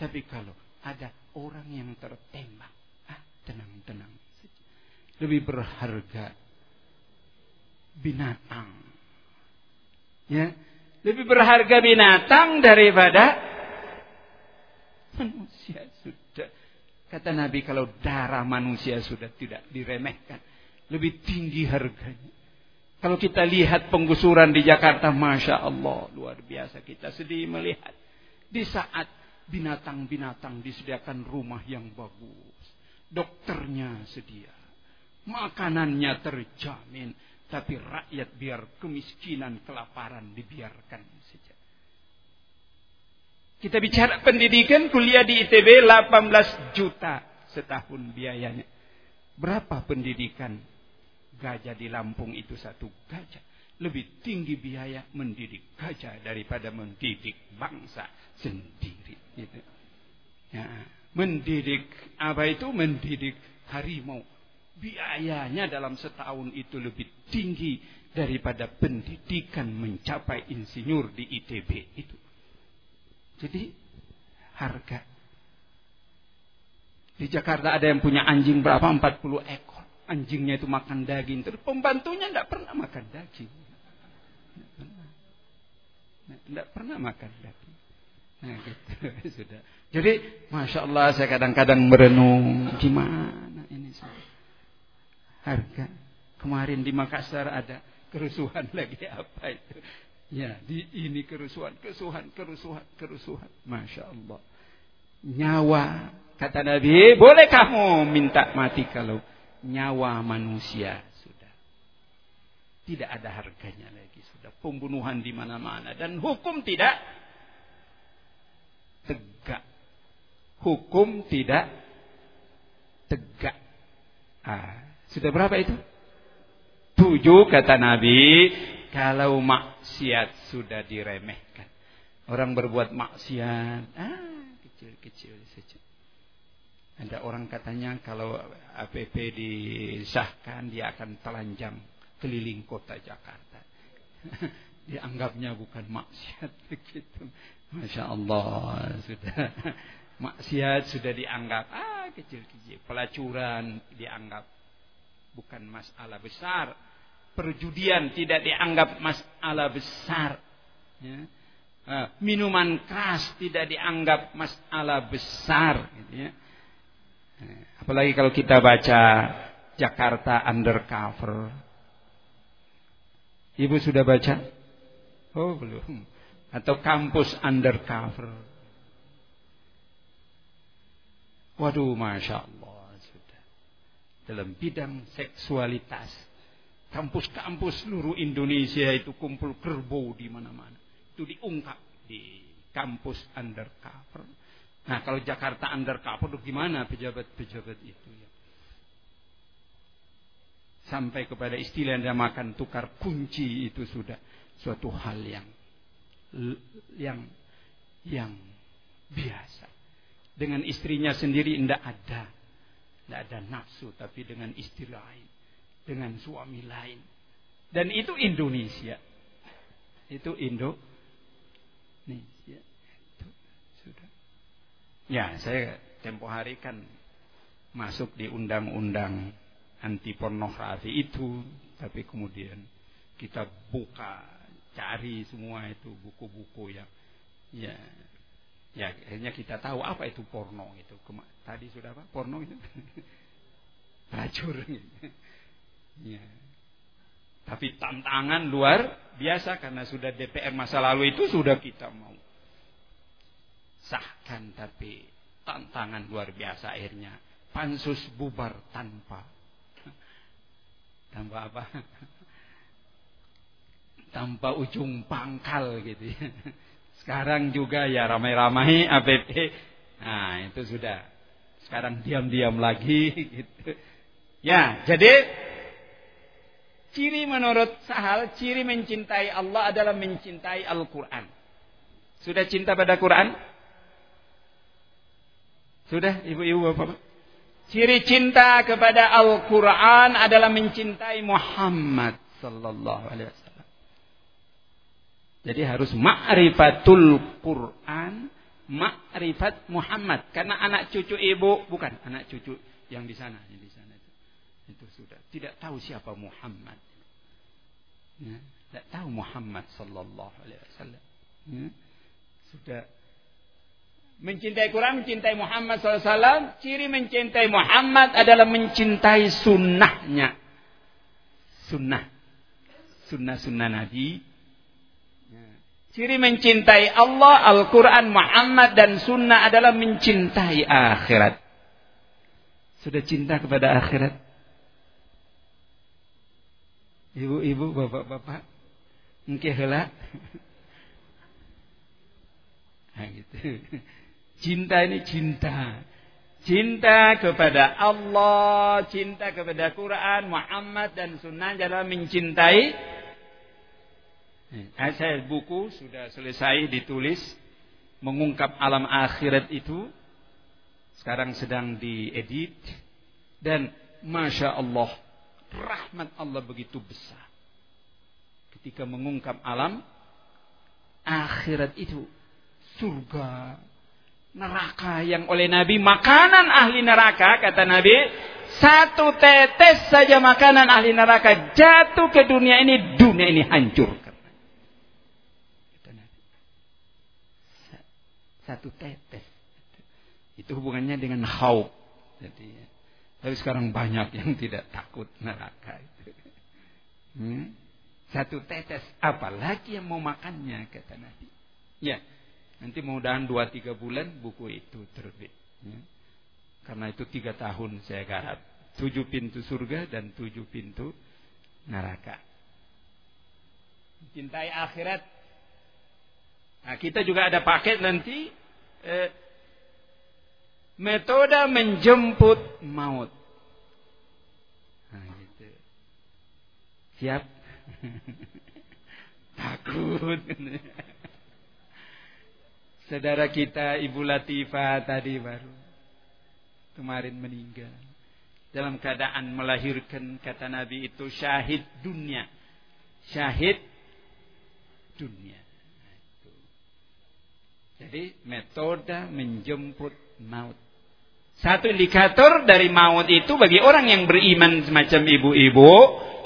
Tapi kalau ada orang yang tertembak, ah tenang-tenang Lebih berharga binatang. Ya, lebih berharga binatang daripada manusia Kata Nabi kalau darah manusia sudah tidak diremehkan. Lebih tinggi harganya. Kalau kita lihat penggusuran di Jakarta. Masya Allah. Luar biasa kita sedih melihat. Di saat binatang-binatang disediakan rumah yang bagus. Dokternya sedia. Makanannya terjamin. Tapi rakyat biar kemiskinan, kelaparan dibiarkan saja. Kita bicara pendidikan kuliah di ITB 18 juta setahun biayanya. Berapa pendidikan gajah di Lampung itu satu gajah. Lebih tinggi biaya mendidik gajah daripada mendidik bangsa sendiri. Gitu. Ya, mendidik apa itu? Mendidik harimau. Biayanya dalam setahun itu lebih tinggi daripada pendidikan mencapai insinyur di ITB itu. Jadi harga. Di Jakarta ada yang punya anjing berapa? 40 ekor. Anjingnya itu makan daging. Terus pembantunya tidak pernah makan daging. Tidak pernah makan daging. Nah gitu. <laughs> Sudah. Jadi Masya Allah saya kadang-kadang merenung. Gimana ini? Harga. Kemarin di Makassar ada kerusuhan <laughs> lagi apa itu. Ya, di ini kerusuhan, kerusuhan, kerusuhan, kerusuhan. Masya Allah. Nyawa, kata Nabi, boleh kamu minta mati kalau nyawa manusia sudah. Tidak ada harganya lagi. Sudah pembunuhan di mana-mana. Dan hukum tidak tegak. Hukum tidak tegak. Ah, sudah berapa itu? Tujuh kata Nabi kalau maksiat sudah diremehkan. Orang berbuat maksiat, ah kecil-kecil saja. Ada orang katanya kalau APP disahkan dia akan telanjang keliling kota Jakarta. <laughs> Dianggapnya bukan maksiat <laughs> begitu. Masya Allah sudah <laughs> maksiat sudah dianggap ah kecil-kecil. Pelacuran dianggap bukan masalah besar perjudian tidak dianggap masalah besar. Ya. Eh, minuman keras tidak dianggap masalah besar. Gitu ya. Eh, apalagi kalau kita baca Jakarta Undercover. Ibu sudah baca? Oh belum. Atau kampus undercover. Waduh, masya Allah sudah. Dalam bidang seksualitas, kampus-kampus seluruh Indonesia itu kumpul kerbau di mana-mana. Itu diungkap di kampus undercover. Nah, kalau Jakarta undercover, gimana pejabat-pejabat itu ya? Sampai kepada istilah yang makan tukar kunci itu sudah suatu hal yang yang yang biasa. Dengan istrinya sendiri tidak ada. Tidak ada nafsu. Tapi dengan istri lain. Dengan suami lain. Dan itu Indonesia. Itu Indonesia. Itu sudah. Ya, saya tempo hari kan masuk di undang-undang anti pornografi itu. Tapi kemudian kita buka, cari semua itu buku-buku yang ya Ya, akhirnya kita tahu apa itu porno itu. Tadi sudah apa? Porno itu. <laughs> Pelacur. Ya. Tapi tantangan luar biasa karena sudah DPR masa lalu itu sudah kita mau sahkan tapi tantangan luar biasa akhirnya pansus bubar tanpa tanpa apa tanpa ujung pangkal gitu. Sekarang juga ya ramai-ramai APP. Nah, itu sudah. Sekarang diam-diam lagi gitu. Ya, jadi ciri menurut Sahal, ciri mencintai Allah adalah mencintai Al-Qur'an. Sudah cinta pada Quran? Sudah, ibu-ibu bapak-bapak? Ciri cinta kepada Al-Quran adalah mencintai Muhammad sallallahu alaihi wasallam. Jadi harus ma'rifatul Quran, ma'rifat Muhammad. Karena anak cucu ibu bukan anak cucu yang di sana, yang di sana itu. Itu sudah tidak tahu siapa Muhammad. Ya, tidak tahu Muhammad sallallahu alaihi wasallam. Ya, sudah mencintai Quran, mencintai Muhammad SAW. Ciri mencintai Muhammad adalah mencintai sunnahnya. Sunnah. Sunnah-sunnah Nabi Ciri mencintai Allah, Al-Quran, Muhammad dan Sunnah adalah mencintai akhirat. Sudah cinta kepada akhirat? Ibu-ibu, bapak-bapak, mungkin hela. <laughs> Nah, gitu. Cinta ini cinta. Cinta kepada Allah, cinta kepada Quran, Muhammad dan Sunnah adalah mencintai saya buku sudah selesai ditulis mengungkap alam akhirat itu sekarang sedang diedit dan masya Allah rahmat Allah begitu besar ketika mengungkap alam akhirat itu surga neraka yang oleh Nabi makanan ahli neraka kata Nabi satu tetes saja makanan ahli neraka jatuh ke dunia ini dunia ini hancur satu tetes. Itu hubungannya dengan haub. Jadi, tapi sekarang banyak yang tidak takut neraka itu. Hmm? Satu tetes, apalagi yang mau makannya kata Nabi. Ya, nanti mudah-mudahan dua tiga bulan buku itu terbit. Ya. Karena itu tiga tahun saya garap. Tujuh pintu surga dan tujuh pintu neraka. Cintai akhirat Nah, kita juga ada paket nanti eh, metode menjemput maut. Nah, gitu. Siap? <laughs> Takut. Saudara kita Ibu Latifah tadi baru kemarin meninggal. Dalam keadaan melahirkan kata Nabi itu syahid dunia. Syahid dunia. Jadi metode menjemput maut. Satu indikator dari maut itu bagi orang yang beriman semacam ibu-ibu,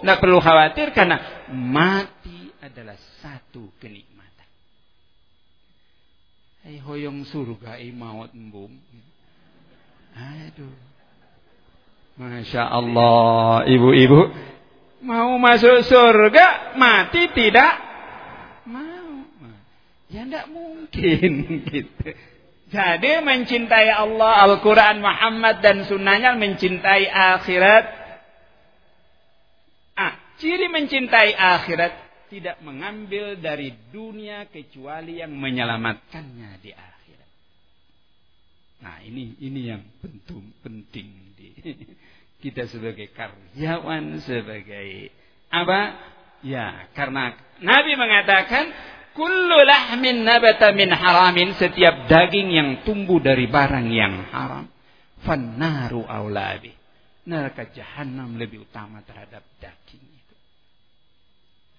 tidak perlu khawatir karena mati adalah satu kenikmatan. Hai hoyong surga i maut embung. Aduh. Masya Allah, ibu-ibu. Mau masuk surga, mati tidak mau. Ya tidak mungkin <laughs> gitu. Jadi mencintai Allah, Al-Quran, Muhammad dan sunnahnya mencintai akhirat. Ciri mencintai akhirat tidak mengambil dari dunia kecuali yang menyelamatkannya di akhirat. Nah ini ini yang penting penting di <laughs> kita sebagai karyawan sebagai apa? Ya karena Nabi mengatakan kullu lahmin nabata min haramin setiap daging yang tumbuh dari barang yang haram fannaru aulabi neraka jahanam lebih utama terhadap daging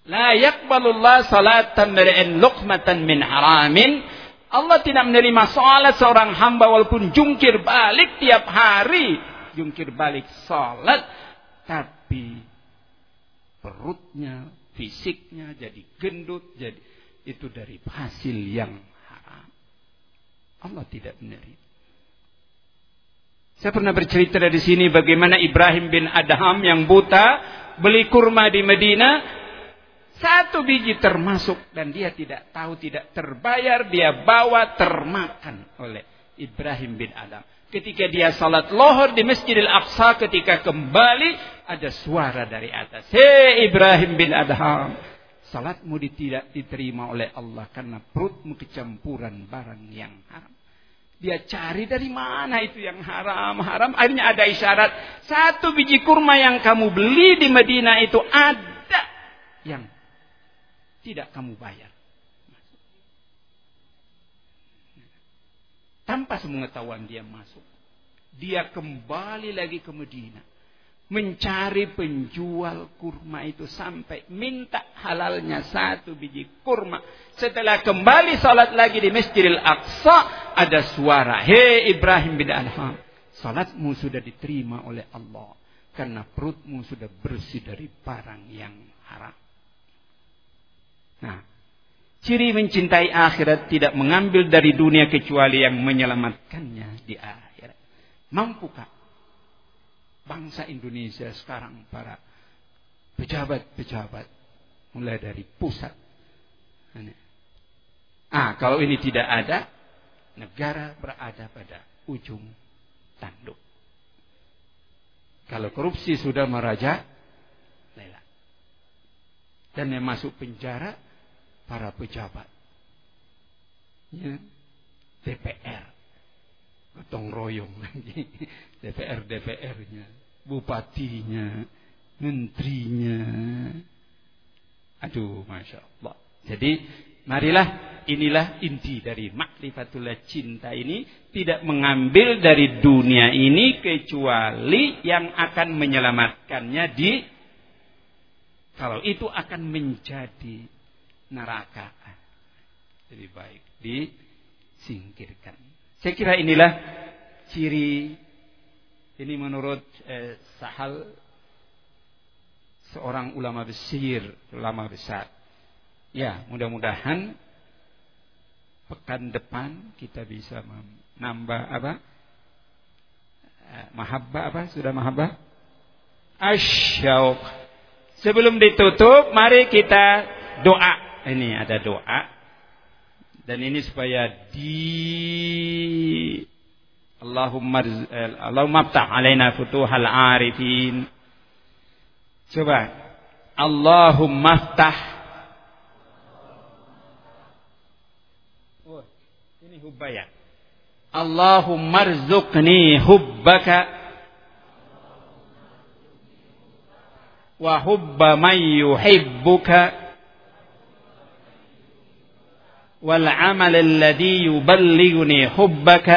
La yakbalullah salatan meri'in luqmatan min haramin. Allah tidak menerima salat seorang hamba walaupun jungkir balik tiap hari. Jungkir balik salat. Tapi perutnya, fisiknya jadi gendut. jadi Itu dari hasil yang haram. Allah tidak menerima. Saya pernah bercerita dari sini bagaimana Ibrahim bin Adham yang buta beli kurma di Medina satu biji termasuk dan dia tidak tahu tidak terbayar dia bawa termakan oleh Ibrahim bin Adam. Ketika dia salat lohor di Masjidil Aqsa ketika kembali ada suara dari atas. Hei Ibrahim bin Adham. Salatmu tidak diterima oleh Allah karena perutmu kecampuran barang yang haram. Dia cari dari mana itu yang haram. Haram akhirnya ada isyarat. Satu biji kurma yang kamu beli di Medina itu ada yang tidak kamu bayar. Tanpa sepengetahuan dia masuk. Dia kembali lagi ke Medina. Mencari penjual kurma itu sampai minta halalnya satu biji kurma. Setelah kembali salat lagi di Masjidil Aqsa. Ada suara. Hei Ibrahim bin Adham. Salatmu sudah diterima oleh Allah. Karena perutmu sudah bersih dari barang yang haram. Nah, ciri mencintai akhirat tidak mengambil dari dunia kecuali yang menyelamatkannya di akhirat. Mampukah bangsa Indonesia sekarang para pejabat-pejabat mulai dari pusat. Ah, kalau ini tidak ada, negara berada pada ujung tanduk. Kalau korupsi sudah meraja, lela. Dan yang masuk penjara para pejabat. Ya. DPR. Gotong royong lagi. <laughs> DPR DPR-nya, bupatinya, menterinya. Aduh, masya Allah. Jadi marilah inilah inti dari makrifatullah cinta ini tidak mengambil dari dunia ini kecuali yang akan menyelamatkannya di kalau itu akan menjadi neraka. Jadi baik disingkirkan. Saya kira inilah ciri ini menurut eh, Sahal seorang ulama besar, ulama besar. Ya, mudah-mudahan pekan depan kita bisa menambah apa? Eh, mahabbah apa? Sudah mahabbah? Asyauq. Sebelum ditutup, mari kita doa ini ada doa. Dan ini supaya di Allahumma eh, Allahumma ftah alaina futuhal arifin. Coba Allahumma ftah. Oh ini hubbaya Allahumma rzuqni hubbaka. Wa hubba man yuhibbuka والعمل الذي alladhi حبك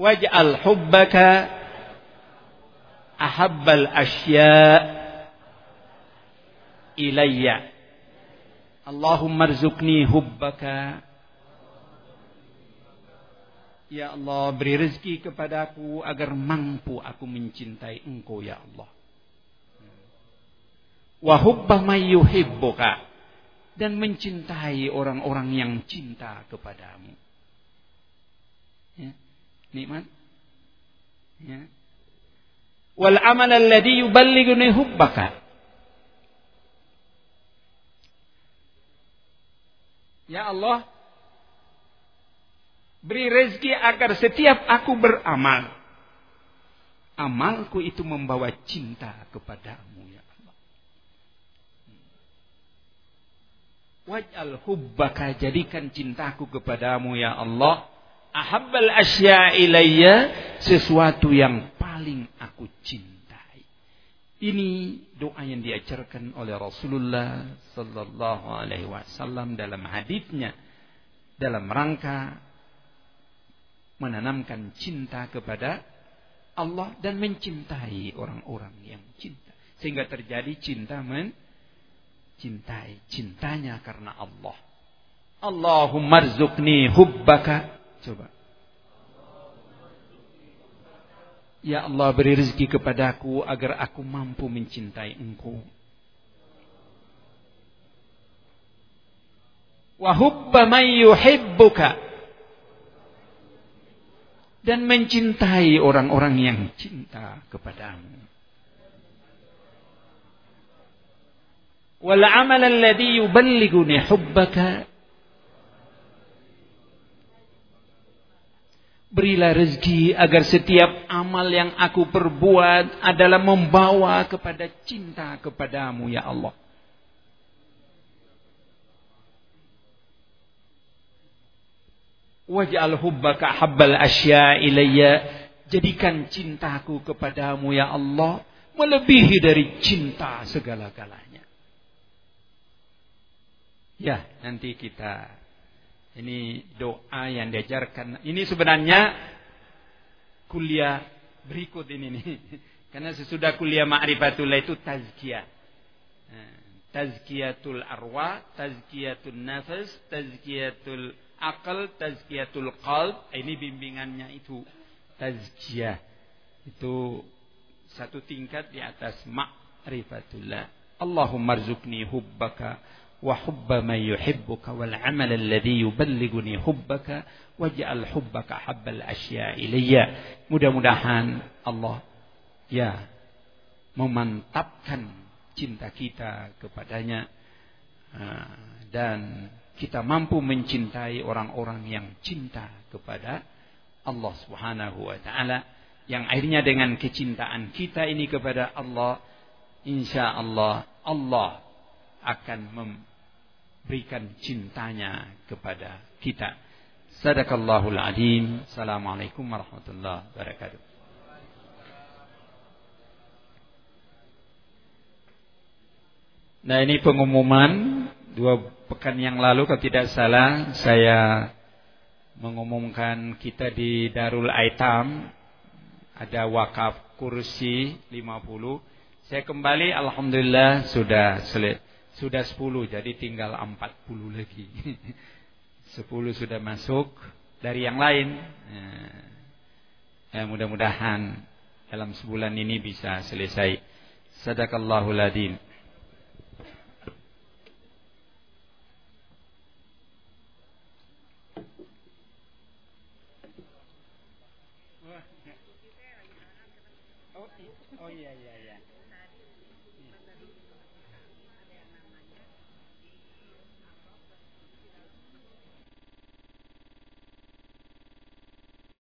hubbaka. حبك أحب الأشياء asya ilayya. Allahumma rzuqni Ya Allah beri rezeki kepadaku agar mampu aku mencintai engkau ya Allah. Wahubba mayyuhibbuka. dan mencintai orang-orang yang cinta kepadamu. Ya. Nikmat. Ya. Wal amal alladhi yuballighuni hubbaka. Ya Allah, beri rezeki agar setiap aku beramal. Amalku itu membawa cinta kepadamu ya Allah. Waj'al hubbaka jadikan cintaku kepadamu ya Allah. Ahabbal asya ilayya sesuatu yang paling aku cintai. Ini doa yang diajarkan oleh Rasulullah sallallahu alaihi wasallam dalam hadisnya dalam rangka menanamkan cinta kepada Allah dan mencintai orang-orang yang cinta sehingga terjadi cinta mencintai cintanya karena Allah. Allahumma rzuqni hubbaka. Coba Ya Allah beri rezeki kepadaku agar aku mampu mencintai engkau. Wahubba man yuhibbuka. Dan mencintai orang-orang yang cinta kepadamu. Wal amal alladhi yuballighuni hubbaka Berilah rezeki agar setiap amal yang aku perbuat adalah membawa kepada cinta kepadamu ya Allah. Waj'al hubbaka habbal asya ilayya. Jadikan cintaku kepadamu ya Allah melebihi dari cinta segala-galanya. Ya, nanti kita ini doa yang diajarkan. Ini sebenarnya kuliah berikut ini nih. <laughs> Karena sesudah kuliah ma'rifatullah itu tazkiyah. Nah, tazkiyatul arwah, tazkiyatul nafas, tazkiyatul akal, tazkiyatul qalb. Ini bimbingannya itu tazkiyah. Itu satu tingkat di atas ma'rifatullah. Allahumma rizukni hubbaka وحب من يحبك والعمل الذي يبلغني حبك waj'al hubbaka habbal asya ilayya. Mudah-mudahan Allah ya memantapkan cinta kita kepadanya ah, dan kita mampu mencintai orang-orang yang cinta kepada Allah Subhanahu wa taala yang akhirnya dengan kecintaan kita ini kepada Allah insya Allah Allah akan berikan cintanya kepada kita. Sadaqallahul adim. Assalamualaikum warahmatullahi wabarakatuh. Nah ini pengumuman dua pekan yang lalu kalau tidak salah saya mengumumkan kita di Darul Aitam ada wakaf kursi 50. Saya kembali alhamdulillah sudah selesai sudah 10 jadi tinggal 40 lagi. <laughs> 10 sudah masuk dari yang lain. Ya, mudah-mudahan dalam sebulan ini bisa selesai. Sadaqallahu ladin.